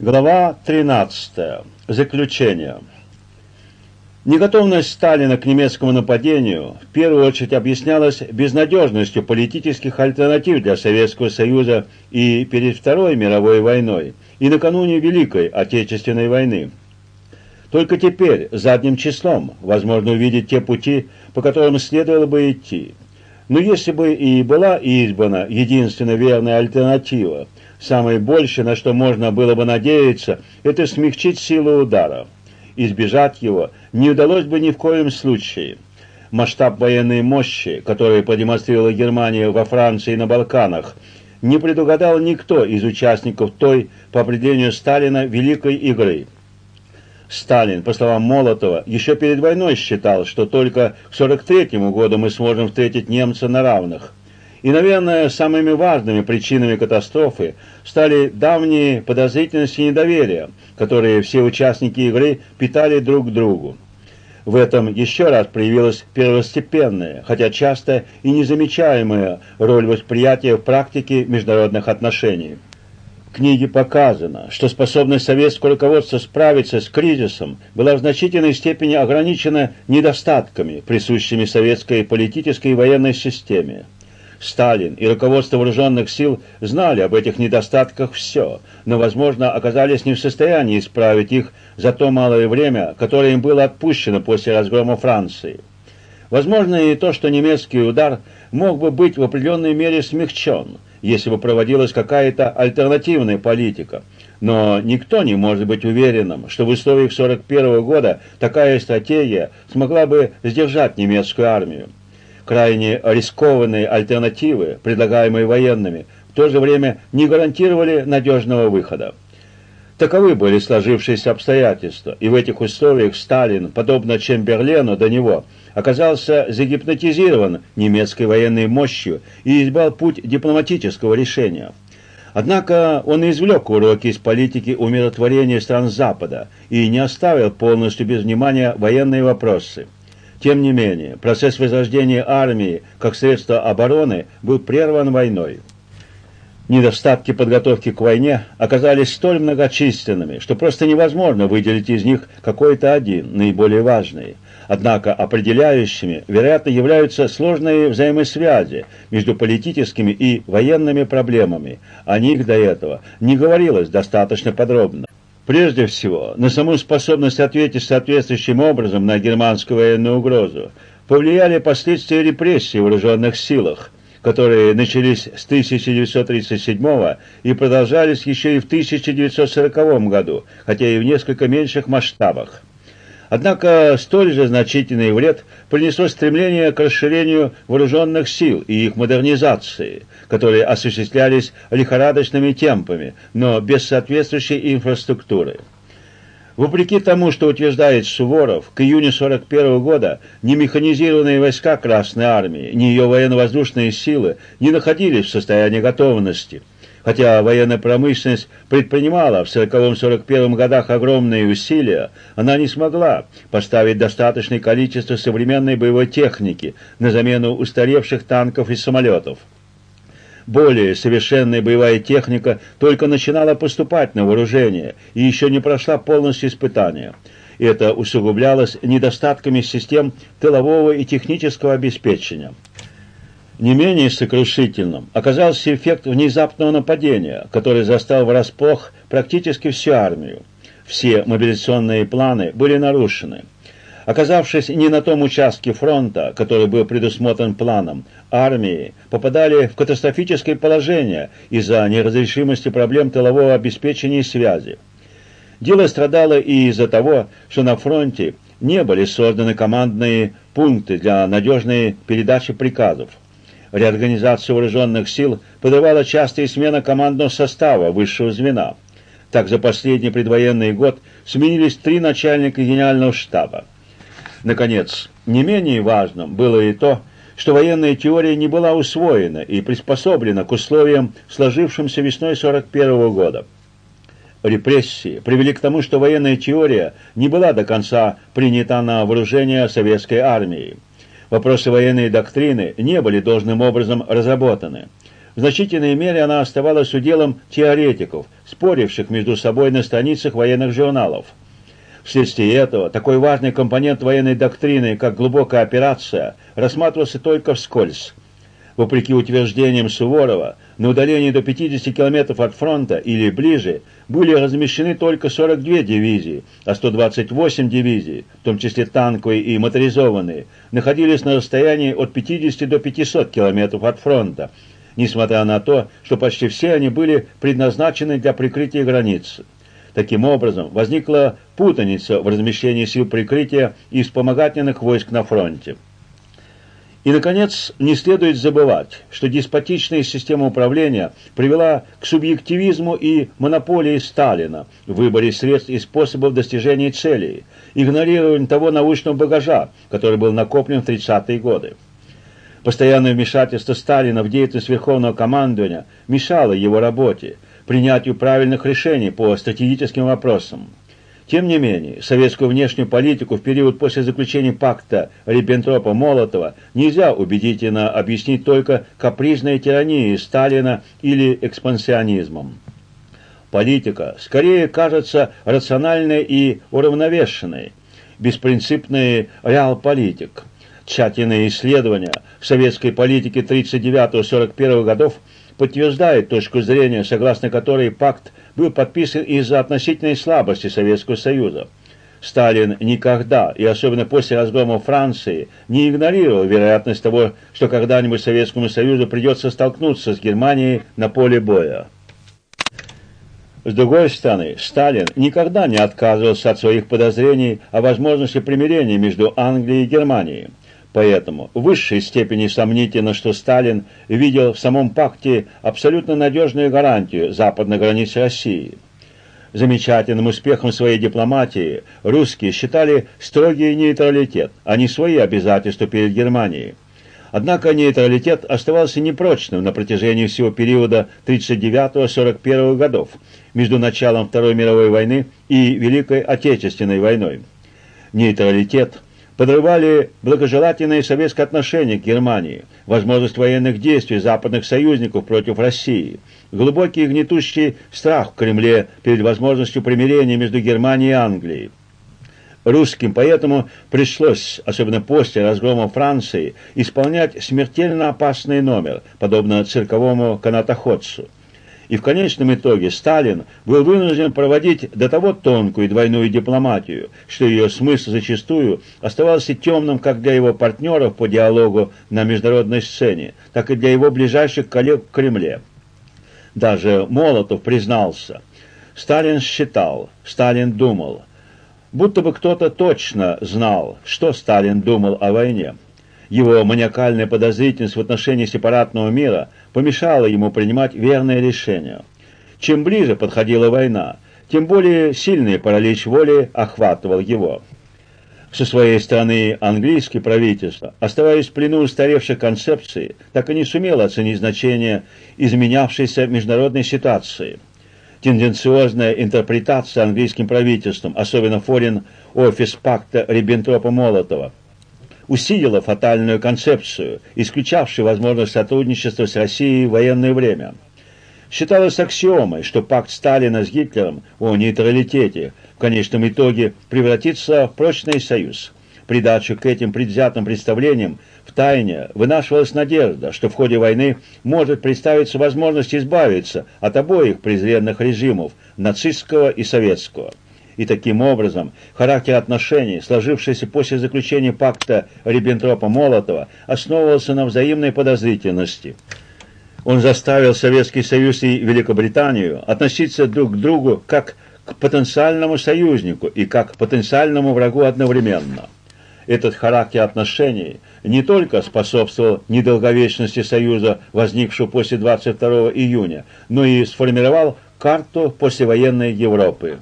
Глава 13. Заключение. Неготовность Сталина к немецкому нападению в первую очередь объяснялась безнадежностью политических альтернатив для Советского Союза и перед Второй мировой войной, и накануне Великой Отечественной войны. Только теперь, задним числом, возможно увидеть те пути, по которым следовало бы идти. Но если бы и была избрана единственно верная альтернатива, самое большее, на что можно было бы надеяться, это смягчить силу удара. Избежать его не удалось бы ни в коем случае. Масштаб военной мощи, который продемонстрировала Германия во Франции и на Балканах, не предугадал никто из участников той, по определению Сталина, великой игры – Сталин, по словам Молотова, еще перед войной считал, что только к 43 году мы сможем встретить немца на равных. И, наверное, самыми важными причинами катастрофы стали давние подозрительности и недоверия, которые все участники игры питали друг к другу. В этом еще раз проявилась первостепенная, хотя часто и незамечаемая роль восприятия в практике международных отношений книге показано, что способность советского руководства справиться с кризисом была в значительной степени ограничена недостатками, присущими советской политической и военной системе. Сталин и руководство вооруженных сил знали об этих недостатках все, но, возможно, оказались не в состоянии исправить их за то малое время, которое им было отпущено после разгрома Франции. Возможно и то, что немецкий удар мог бы быть в определенной мере смягчен – если бы проводилась какая-то альтернативная политика. Но никто не может быть уверенным, что в условиях 41 года такая стратегия смогла бы сдержать немецкую армию. Крайне рискованные альтернативы, предлагаемые военными, в то же время не гарантировали надежного выхода. Таковы были сложившиеся обстоятельства, и в этих условиях Сталин, подобно Чемберлену до него, оказался загипнотизирован немецкой военной мощью и избрал путь дипломатического решения. Однако он извлек уроки из политики умиротворения стран Запада и не оставил полностью без внимания военные вопросы. Тем не менее, процесс возрождения армии как средство обороны был прерван войной. Недостатки подготовки к войне оказались столь многочисленными, что просто невозможно выделить из них какой-то один, наиболее важный. Однако определяющими, вероятно, являются сложные взаимосвязи между политическими и военными проблемами. О них до этого не говорилось достаточно подробно. Прежде всего, на саму способность ответить соответствующим образом на германскую военную угрозу повлияли последствия репрессий в вооруженных силах, которые начались с 1937 и продолжались еще и в 1940 году, хотя и в несколько меньших масштабах. Однако столь же значительный вред принесло стремление к расширению вооруженных сил и их модернизации, которые осуществлялись лихорадочными темпами, но без соответствующей инфраструктуры. Вопреки тому, что утверждает Суворов, к июню 41 года ни механизированные войска Красной Армии, ни ее военно-воздушные силы не находились в состоянии готовности – Хотя военная промышленность предпринимала в 40-41 годах огромные усилия, она не смогла поставить достаточное количество современной боевой техники на замену устаревших танков и самолетов. Более совершенная боевая техника только начинала поступать на вооружение и еще не прошла полностью испытания. Это усугублялось недостатками систем тылового и технического обеспечения. Не менее сокрушительным оказался эффект внезапного нападения, который застал врасплох практически всю армию. Все мобилизационные планы были нарушены. Оказавшись не на том участке фронта, который был предусмотрен планом, армии попадали в катастрофическое положение из-за неразрешимости проблем тылового обеспечения и связи. Дело страдало и из-за того, что на фронте не были созданы командные пункты для надежной передачи приказов реорганизацию вооруженных сил подрывала частая смена командного состава высшего звена. Так за последний предвоенный год сменились три начальника генерального штаба. Наконец, не менее важным было и то, что военная теория не была усвоена и приспособлена к условиям, сложившимся весной 41 года. Репрессии привели к тому, что военная теория не была до конца принята на вооружение советской армией. Вопросы военной доктрины не были должным образом разработаны. В значительной мере она оставалась уделом теоретиков, споривших между собой на страницах военных журналов. Вследствие этого такой важный компонент военной доктрины, как глубокая операция, рассматривался только вскользь. Вопреки утверждениям Суворова, на удалении до 50 километров от фронта или ближе были размещены только 42 дивизии, а 128 дивизий, в том числе танковые и моторизованные, находились на расстоянии от 50 до 500 километров от фронта, несмотря на то, что почти все они были предназначены для прикрытия границы. Таким образом, возникла путаница в размещении сил прикрытия и вспомогательных войск на фронте. И, наконец, не следует забывать, что деспотичная система управления привела к субъективизму и монополии Сталина в выборе средств и способов достижения целей, игнорированию того научного багажа, который был накоплен в 30-е годы. Постоянное вмешательство Сталина в деятельность Верховного командования мешало его работе, принятию правильных решений по стратегическим вопросам. Тем не менее, советскую внешнюю политику в период после заключения пакта Риббентропа-Молотова нельзя убедительно объяснить только капризной тиранией Сталина или экспансионизмом. Политика скорее кажется рациональной и уравновешенной, беспринципный реал-политик. Тщательные исследования советской политики 39-41 годов подтверждает точку зрения, согласно которой пакт – был подписан из-за относительной слабости Советского Союза. Сталин никогда, и особенно после разгрома Франции, не игнорировал вероятность того, что когда-нибудь Советскому Союзу придется столкнуться с Германией на поле боя. С другой стороны, Сталин никогда не отказывался от своих подозрений о возможности примирения между Англией и Германией. Поэтому в высшей степени сомнительно, что Сталин видел в самом пакте абсолютно надежную гарантию западной границы России. Замечательным успехом своей дипломатии русские считали строгий нейтралитет, а не свои обязательства перед Германией. Однако нейтралитет оставался непрочным на протяжении всего периода 1939-1941 годов между началом Второй мировой войны и Великой Отечественной войной. Нейтралитет – подрывали благожелательные советские отношения к Германии, возможность военных действий западных союзников против России, глубокий гнетущий страх в Кремле перед возможностью примирения между Германией и Англией. Русским поэтому пришлось, особенно после разгрома Франции, исполнять смертельно опасный номер, подобно цирковому канатоходцу – и в конечном итоге Сталин был вынужден проводить до того тонкую и двойную дипломатию, что ее смысл зачастую оставался темным как для его партнеров по диалогу на международной сцене, так и для его ближайших коллег в Кремле. Даже Молотов признался. Сталин считал, Сталин думал, будто бы кто-то точно знал, что Сталин думал о войне. Его маниакальная подозрительность в отношении сепаратного мира помешала ему принимать верные решения. Чем ближе подходила война, тем более сильный паралич воли охватывал его. Со своей стороны, английское правительство, оставаясь в плену устаревших концепций, так и не сумело оценить значение изменявшейся международной ситуации. Тенденциозная интерпретация английским правительством, особенно форин офис пакта Риббентропа-Молотова, усилила фатальную концепцию, исключавшую возможность сотрудничества с Россией в военное время. Считалось аксиомой, что пакт Сталина с Гитлером о нейтралитете в конечном итоге превратится в прочный союз. Придачу к этим предвзятым представлениям в тайне вынашивалась надежда, что в ходе войны может представиться возможность избавиться от обоих презренных режимов, нацистского и советского. И таким образом характер отношений, сложившийся после заключения пакта Риббентропа-Молотова, основывался на взаимной подозрительности. Он заставил Советский Союз и Великобританию относиться друг к другу как к потенциальному союзнику и как к потенциальному врагу одновременно. Этот характер отношений не только способствовал недолговечности Союза, возникшего после 22 июня, но и сформировал карту послевоенной Европы.